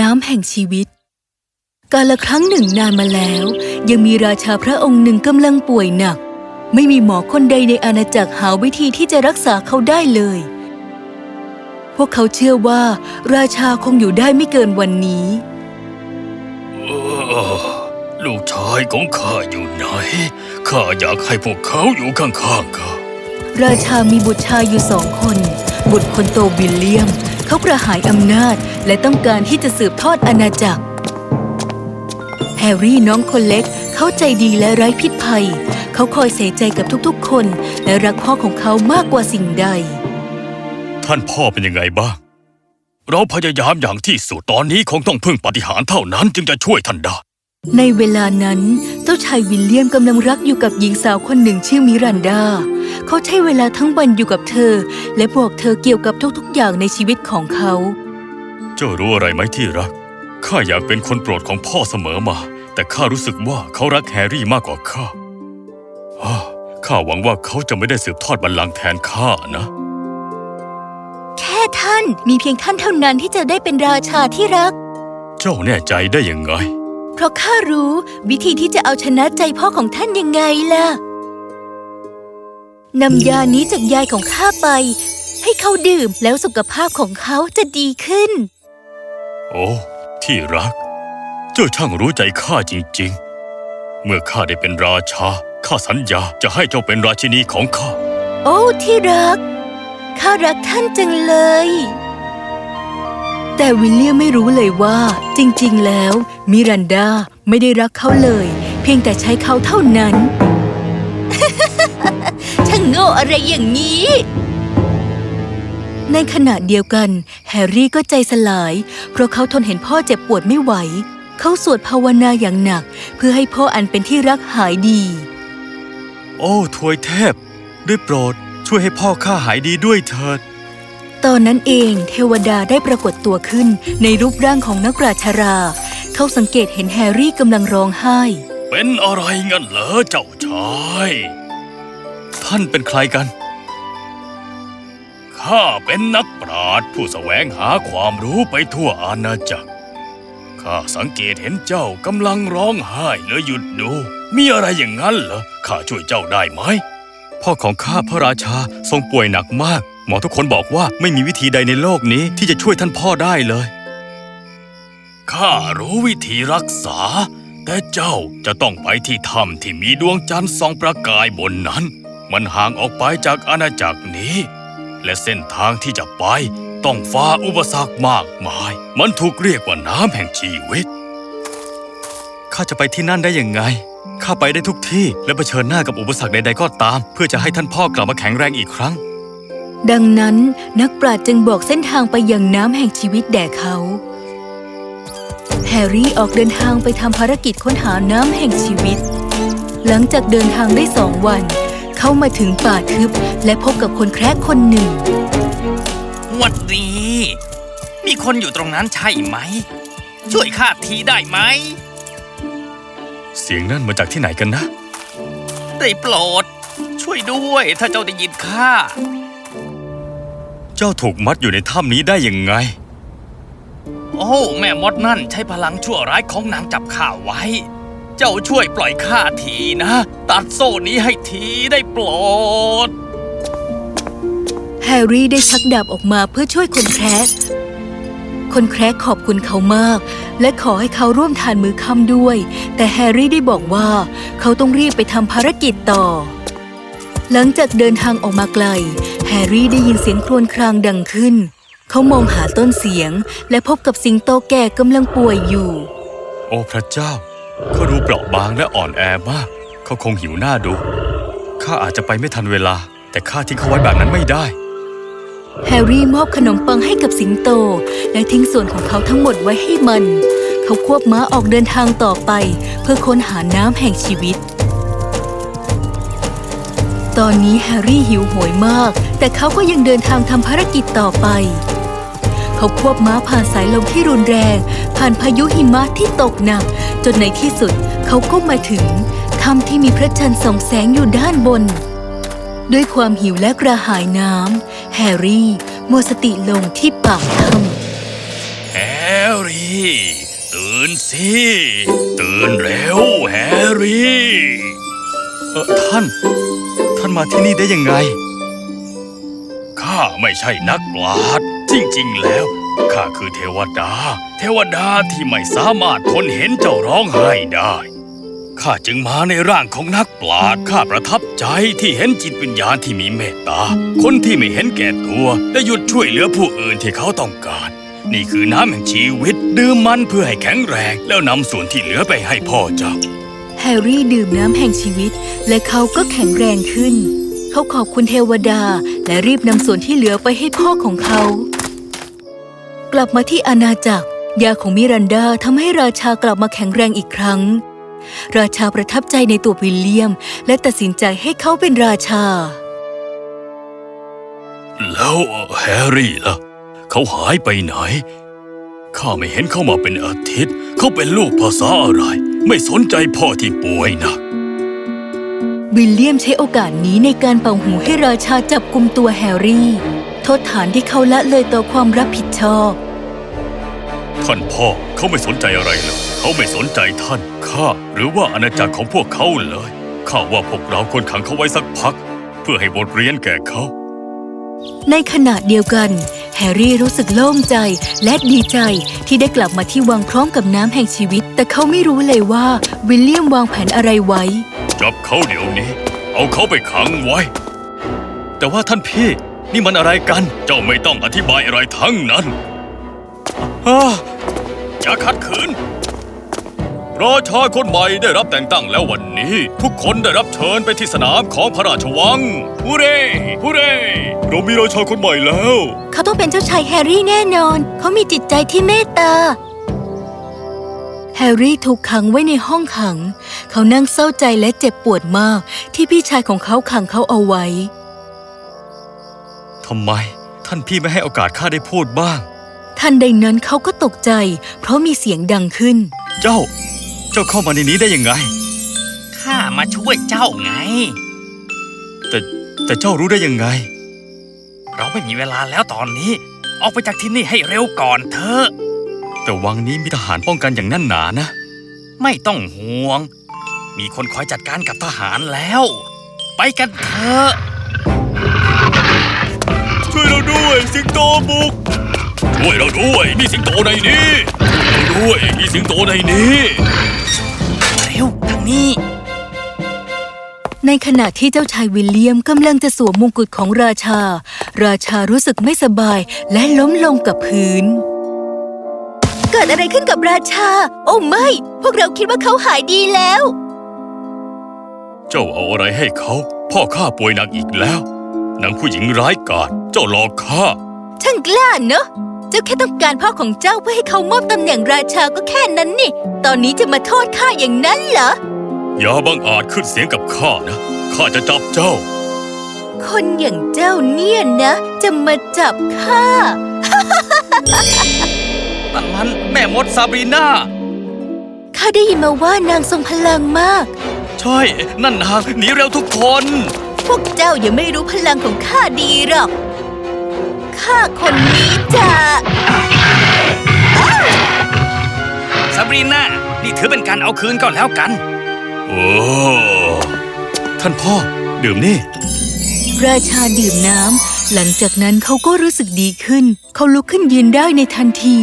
น้ำแห่งชีวิต กาละครั้งหนึ่งนานมาแล้ว ยังมีราชาพระองค์หนึ่งกำลังป่วยหนัก ไม่มีหมอคนใดในอาณาจักรหาวิธีที่จะรักษาเขาได้เลย พวกเขาเชื่อว่า ราชาคงอยู่ได้ไม่เกินวันนี้เออลูกชายของข้าอยู่ไหน ข้าอยากให้พวกเขาอยู่ข้างๆข้า ราชามีบุตรชายอยู่สองคน บุตรคนโตวิลเลียม เขากระหายอำนาจและต้องการที่จะสืบทอดอาณาจักร แฮร์รี่น้องคนเล็กเข้าใจดีและไร้พิษภัย เขาคอยเสียใจกับทุกๆ คน และรักพ่อของเขามากกว่าสิ่งใด ท่านพ่อเป็นยังไงบ้าง เราพยายามอย่างที่สุดตอนนี้คงต้องพึ่งปาฏิหาริย์เท่านั้นจึงจะช่วยท่านได้ ในเวลานั้น เจ้าชายวิลเลียมกำลังรักอยู่กับหญิงสาวคนหนึ่งชื่อมิรันดา เขาใช้เวลาทั้งวันอยู่กับเธอ และบอกเธอเกี่ยวกับทุกๆอย่างในชีวิตของเขา เจ้ารู้อะไรไหมที่รัก ข้าอยากเป็นคนโปรดของพ่อเสมอมา แต่ข้ารู้สึกว่าเขารักแฮร์รี่มากกว่าข้าอ้าข้าหวังว่าเขาจะไม่ได้สืบทอดบัลลังก์แทนข้านะ แค่ท่านมีเพียงท่านเท่านั้นที่จะได้เป็นราชาที่รัก เจ้าแน่ใจได้ยังไง เพราะข้ารู้วิธีที่จะเอาชนะใจพ่อของท่านยังไงล่ะ นำยานี้จากยายของข้าไป ให้เขาดื่มแล้วสุขภาพของเขาจะดีขึ้น โอ้ที่รัก เจ้าช่างรู้ใจข้าจริง ๆ เมื่อข้าได้เป็นราชาข้าสัญญาจะให้เจ้าเป็นราชินีของข้า โอ้ที่รัก ข้ารักท่านจังเลย แต่วิลเลียมไม่รู้เลยว่า จริงๆ แล้ว มิรันดาไม่ได้รักเขาเลย เพียงแต่ใช้เขาเท่านั้นช่าง โง่อะไรอย่างนี้ ในขณะเดียวกัน แฮร์รี่ก็ใจสลาย เพราะเขาทนเห็นพ่อเจ็บปวดไม่ไหว เขาสวดภาวนาอย่างหนัก เพื่อให้พ่ออันเป็นที่รักหายดี โอ้ทวยเทพด้วยโปรดช่วยให้พ่อข้าหายดีด้วยเถิด ตอนนั้นเองเทวดาได้ปรากฏตัวขึ้นในรูปร่างของนักปราชญาเขาสังเกตเห็นแฮร์รี่กำลังร้องไห้ เป็นอะไรงั้นเหรอเจ้าชาย ท่านเป็นใครกัน ข้าเป็นนักปราชญ์ผู้แสวงหาความรู้ไปทั่วอาณาจักร ข้าสังเกตเห็นเจ้ากำลังร้องไห้เลยหยุดดู มีอะไรอย่างนั้นเหรอ ข้าช่วยเจ้าได้ไหม พ่อของข้าพระราชาทรงป่วยหนักมาก หมอทุกคนบอกว่าไม่มีวิธีใดในโลกนี้ที่จะช่วยท่านพ่อได้เลย ข้ารู้วิธีรักษา แต่เจ้าจะต้องไปที่ถ้ำที่มีดวงจันทร์ส่องประกายบนนั้น มันห่างออกไปจากอาณาจักรนี้ และเส้นทางที่จะไปต้องฝ่าอุปสรรคมากมาย มันถูกเรียกว่าน้ำแห่งชีวิต ข้าจะไปที่นั่นได้ยังไง ข้าไปได้ทุกที่และเผชิญหน้ากับอุปสรรคใดๆก็ตาม เพื่อจะให้ท่านพ่อกลับมาแข็งแรงอีกครั้ง ดังนั้นนักปราชญ์จึงบอกเส้นทางไปยังน้ำแห่งชีวิตแด่เขาแฮร์รี่ออกเดินทางไปทำภารกิจค้นหาน้ำแห่งชีวิต หลังจากเดินทางได้สองวัน เขามาถึงป่าทึบ และพบกับคนแคระคนหนึ่งหวัดดี มีคนอยู่ตรงนั้นใช่ไหม ช่วยข้าทีได้ไหม เสียงนั่นมาจากที่ไหนกันนะ ได้โปรด ช่วยด้วยถ้าเจ้าได้ยินข้า เจ้าถูกมัดอยู่ในถ้ำนี้ได้ยังไง โอ้ แม่มดนั่นใช้พลังชั่วร้ายของนางจับข้าไว้ เจ้าช่วยปล่อยข้าทีนะ ตัดโซ่นี้ให้ทีได้โปรด แฮร์รี่ได้ชักดาบออกมาเพื่อช่วยคนแคระคนแคระขอบคุณเขามาก และขอให้เขาร่วมทานมื้อค่ำด้วย แต่แฮร์รี่ได้บอกว่าเขาต้องรีบไปทำภารกิจต่อ หลังจากเดินทางออกมาไกล แฮร์รี่ได้ยินเสียงครวญครางดังขึ้น เขามองหาต้นเสียง และพบกับสิงโตแก่กำลังป่วยอยู่ โอ้พระเจ้า เขาดูเปราะบางและอ่อนแอมาก เขาคงหิวน่าดู ข้าอาจจะไปไม่ทันเวลา แต่ข้าทิ้งเขาไว้แบบนั้นไม่ได้ แฮร์รี่มอบขนมปังให้กับสิงโต และทิ้งส่วนของเขาทั้งหมดไว้ให้มัน เขาควบม้าออกเดินทางต่อไป เพื่อค้นหาน้ำแห่งชีวิต ตอนนี้แฮร์รี่หิวโหยมาก แต่เขาก็ยังเดินทางทำภารกิจต่อไป เขาควบม้าผ่านสายลมที่รุนแรง ผ่านพายุหิมะที่ตกหนัก จนในที่สุดเขาก็มาถึงถ้ำที่มีพระจันทร์ส่องแสงอยู่ด้านบน ด้วยความหิวและกระหายน้ำแฮร์รี่หมดสติลงที่ปากถ้ำแฮร์รี่ตื่นสิ ตื่นเร็วแฮร์รี่เออท่าน ท่านมาที่นี่ได้ยังไง ข้าไม่ใช่นักปราชญ์ จริงๆ แล้ว ข้าคือเทวดา เทวดาที่ไม่สามารถทนเห็นเจ้าร้องไห้ได้ ข้าจึงมาในร่างของนักปราชญ์ข้าประทับใจที่เห็นจิตวิญญาณที่มีเมตตา คนที่ไม่เห็นแก่ตัวและหยุดช่วยเหลือผู้อื่นที่เขาต้องการ นี่คือน้ำแห่งชีวิต ดื่มมันเพื่อให้แข็งแรง แล้วนำส่วนที่เหลือไปให้พ่อเจ้า แฮร์รี่ดื่มน้ำแห่งชีวิต และเขาก็แข็งแรงขึ้น เขาขอบคุณเทวดาและรีบนำส่วนที่เหลือไปให้พ่อของเขา กลับมาที่อาณาจักร ยาของมิรันดาทำให้ราชากลับมาแข็งแรงอีกครั้ง ราชาประทับใจในตัววิลเลียม และตัดสินใจให้เขาเป็นราชา แล้วแฮร์รี่ล่ะ เขาหายไปไหน ข้าไม่เห็นเขามาเป็นอาทิตย์ เขาเป็นลูกภาษาอะไร ไม่สนใจพ่อที่ป่วยหนักวิลเลียมใช้โอกาสนี้ในการเป่าหูให้ราชาจับกุมตัวแฮร์รี่โทษฐานที่เขาละเลยต่อความรับผิดชอบ ท่านพ่อเขาไม่สนใจอะไรเลย เขาไม่สนใจท่านข้าหรือว่าอาณาจักรของพวกเขาเลยข้าว่าพวกเราควรขังเขาไว้สักพัก เพื่อให้บทเรียนแก่เขา ในขณะเดียวกัน แฮร์รี่รู้สึกโล่งใจและดีใจที่ได้กลับมาที่วังพร้อมกับน้ำแห่งชีวิต แต่เขาไม่รู้เลยว่าวิลเลียมวางแผนอะไรไว้ จับเขาเดี๋ยวนี้ เอาเขาไปขังไว้ แต่ว่าท่านพี่ นี่มันอะไรกัน เจ้าไม่ต้องอธิบายอะไรทั้งนั้นอ้าอย่าขัดขืน ราชาคนใหม่ได้รับแต่งตั้งแล้ววันนี้ ทุกคนได้รับเชิญไปที่สนามของพระราชวังฮูเร่ฮูเร่เรามีราชาคนใหม่แล้ว เขาต้องเป็นเจ้าชายแฮร์รี่แน่นอน เขามีจิตใจที่เมตตาแฮร์รี่ถูกขังไว้ในห้องขัง เขานั่งเศร้าใจและเจ็บปวดมากที่พี่ชายของเขาขังเขาเอาไว้ ทำไม ท่านพี่ไม่ให้โอกาสข้าได้พูดบ้าง ทันใดนั้นเขาก็ตกใจ เพราะมีเสียงดังขึ้น เจ้า เจ้าเข้ามาในนี้ได้ยังไง ข้ามาช่วยเจ้าไง แต่แต่เจ้ารู้ได้ยังไง เราไม่มีเวลาแล้วตอนนี้ ออกไปจากที่นี่ให้เร็วก่อนเถอะ แต่วังนี้มีทหารป้องกันอย่างแน่นหนานะ ไม่ต้องห่วง มีคนคอยจัดการกับทหารแล้ว ไปกันเถอะช่วย เราด้วย สิงโตบุก ช่วยเราด้วย มีสิงโตในนี้ช่วยเราด้วย มีสิงโตในนี้เร็วทางนี้ ในขณะที่เจ้าชายวิลเลียมกำลังจะสวมมงกุฎของราชา ราชารู้สึกไม่สบายและล้มลงกับพื้น เกิดอะไรขึ้นกับราชา โอ้ไม่ พวกเราคิดว่าเขาหายดีแล้ว เจ้าเอาอะไรให้เขา พ่อข้าป่วยหนักอีกแล้วนางผู้หญิงร้ายกาจ เจ้าหลอกข้า ช่างกล้าเนอะ เจ้าแค่ต้องการพ่อของเจ้าเพื่อให้เขามอบตำแหน่งราชาก็แค่นั้นนี่ ตอนนี้จะมาโทษข้าอย่างนั้นเหรอ อย่าบังอาจขึ้นเสียงกับข้านะ ข้าจะจับเจ้า คนอย่างเจ้าเนี่ยนะ จะมาจับข้า นั่นมันแม่มดซาบรีนาข้าได้ยินมาว่านางทรงพลังมาก ใช่ นั่นนางหนีเร็วทุกคน พวกเจ้ายังไม่รู้พลังของข้าดีหรอก ข้าคนนี้จะซาบรีนานี่ถือเป็นการเอาคืนก็แล้วกัน โอ้ ท่านพ่อ ดื่มนี่ ราชาดื่มน้ำ หลังจากนั้นเขาก็รู้สึกดีขึ้น เขาลุกขึ้นยืนได้ในทันที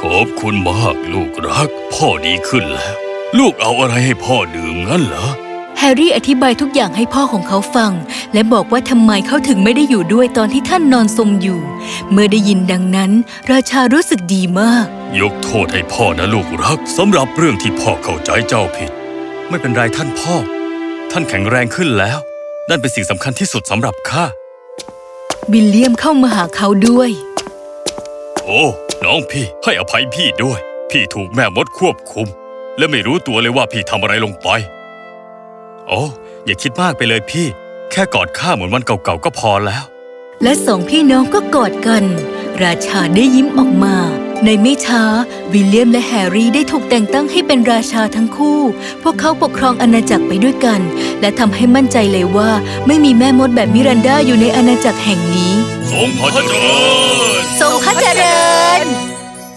ขอบคุณมากลูกรัก พ่อดีขึ้นแล้ว ลูกเอาอะไรให้พ่อดื่มงั้นเหรอ แฮร์รี่อธิบายทุกอย่างให้พ่อของเขาฟัง และบอกว่าทำไมเขาถึงไม่ได้อยู่ด้วยตอนที่ท่านนอนสมอยู่ เมื่อได้ยินดังนั้น ราชารู้สึกดีมาก ยกโทษให้พ่อนะลูกรักสำหรับเรื่องที่พ่อเข้าใจเจ้าผิด ไม่เป็นไรท่านพ่อ ท่านแข็งแรงขึ้นแล้ว นั่นเป็นสิ่งสำคัญที่สุดสำหรับข้าวิลเลียมเข้ามาหาเขาด้วย โอ้น้องพี่ให้อภัยพี่ด้วย พี่ถูกแม่มดควบคุม และไม่รู้ตัวเลยว่าพี่ทำอะไรลงไป โอ้อย่าคิดมากไปเลยพี่ แค่กอดข้าเหมือนวันเก่าๆก็พอแล้ว และสองพี่น้องก็กอดกัน ราชาได้ยิ้มออกมา ในไม่ช้า วิลเลียมและแฮร์รี่ได้ถูกแต่งตั้งให้เป็นราชาทั้งคู่ พวกเขาปกครองอาณาจักรไปด้วยกัน และทำให้มั่นใจเลยว่าไม่มีแม่มดแบบมิรันดาอยู่ในอาณาจักรแห่งนี้ทรงพระเจริญ